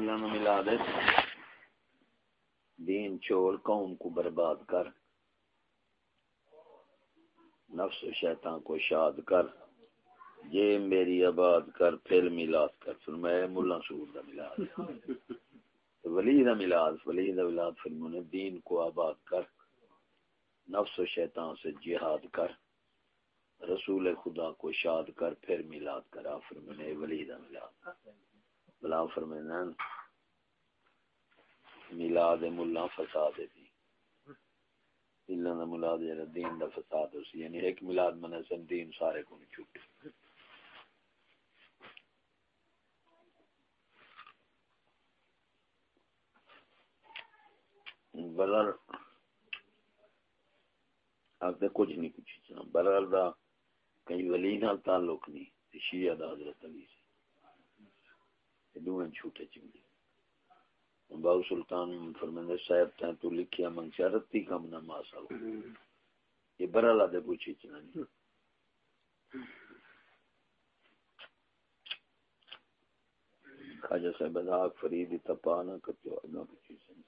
ملا دے۔ دین چھوڑ قوم کو برباد کر۔ نفس و شیطان کو شاد کر۔ جے میری آباد کر، پھر میلاد کر۔ فرمایا ملا سور دا میلاد۔ ولی دا میلاد، ولی دا میلاد۔ فرمانے دین کو آباد کر۔ نفس و شیطان سے جہاد کر۔ رسول خدا کو شاد کر، پھر میلاد کرا۔ فرمانے ولی دا میلاد۔ بلا فرمانے میلاد ملا فساد دی جی۔ اللہ دا ملاد جڑا دین دا فساد ہو سی یعنی ایک میلاد منے سن، دین سارے کو نہیں چھوٹ برر آپ دے کچھ نہیں کچھ چنا برر دا کئی ولی نال تعلق نہیں شیعہ دا حضرت علی سے۔ دوئیں چھوٹے چنگے باو سلطان فرمندر صاحب تھا تو لکھیا من شرطی کم نہ ماسا یہ برالا دے پوچھی چنانی خواجہ صاحب اداک فرید تپانا کتیو اگا پوچھی چنانی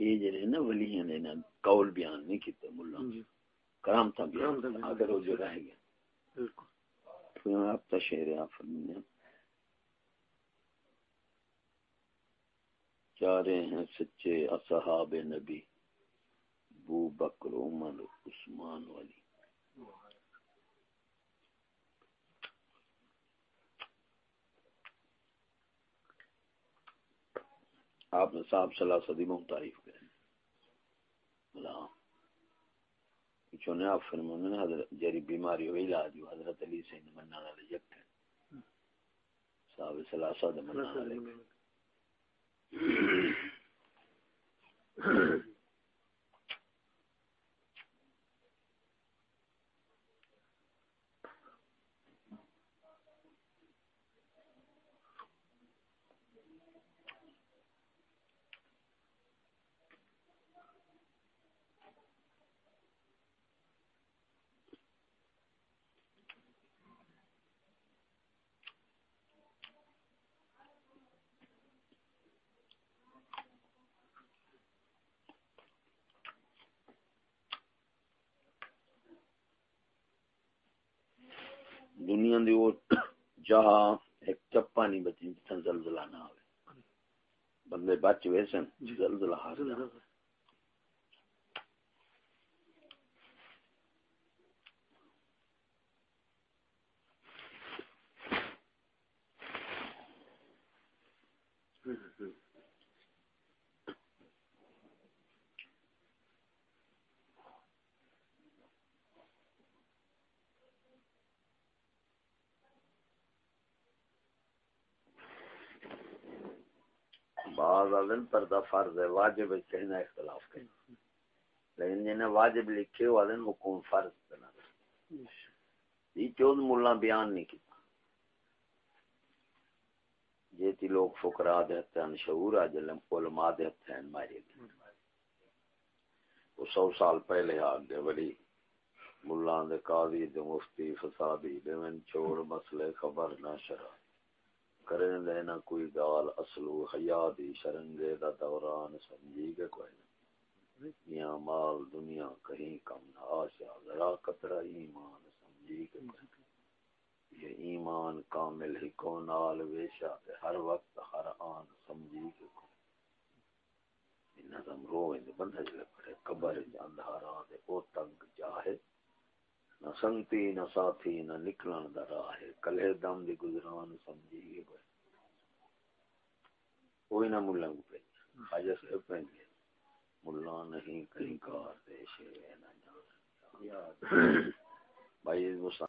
یہ جڑے نا ولی نے نا قول بیان نہیں کیتے مولا جی۔ کرام تھا بیان اگر وہ جو رہ گیا۔ بالکل۔ آپ تا شعر آپ فرمانے چارے ہیں سچے اصحاب نبی بو بکر عمر عثمان والی۔ آپ نے صاحب صلاح صدی میں تعریف کریں اللہ چونے آپ فرمانے نے حضرت جری بیماری ہوئی علاج ہو، حضرت علی سے مننا والے یک ہیں۔ صاحب صلاح صدی مننا والے دنیا دی وہ جہاں ایک چپا نہیں بچی جتنا زلزلہ نہ ہوئے بندے بچ ویسن زلزلہ حاصل بعض آدن پردہ فرض ہے، واجب کہنا اختلاف کہیں لیکن جنہیں واجب لکھے وہ آدن حکم فرض بنا یہ چود ملا بیان نہیں کیتا جیتی لوگ فقراء دیتے ہیں شعور آجل علماء دیتے ہیں ماری دی وہ سو سال پہلے آگ دے بڑی ملان دے قاضی، دے مفتی، فسادی، دے من چھوڑ مسئلے، خبر نہ شرح کریں لینا کوئی گال اصلو حیا دی شرنگے دا دوران سمجھی کے کوئی نہ۔ مال دنیا کہیں کم نہ آشا، ذرا قطرہ ایمان سمجھی کے کوئی یہ ایمان کامل ہی کو نال ویشا تے ہر وقت ہر آن سمجھی کے کوئی انہا دم روئے دے بندہ جلے پڑے قبر جاندھارا دے او تنگ جاہے۔ نہ سنگتی، نہ ساتھی، نہ نکلن دا راہ کلے دم دی گزران سمجھی نہ ملا کو پہ۔ خواجہ صاحب پہ گئے ملا نہیں، کہیں کار دے نہ جان بھائی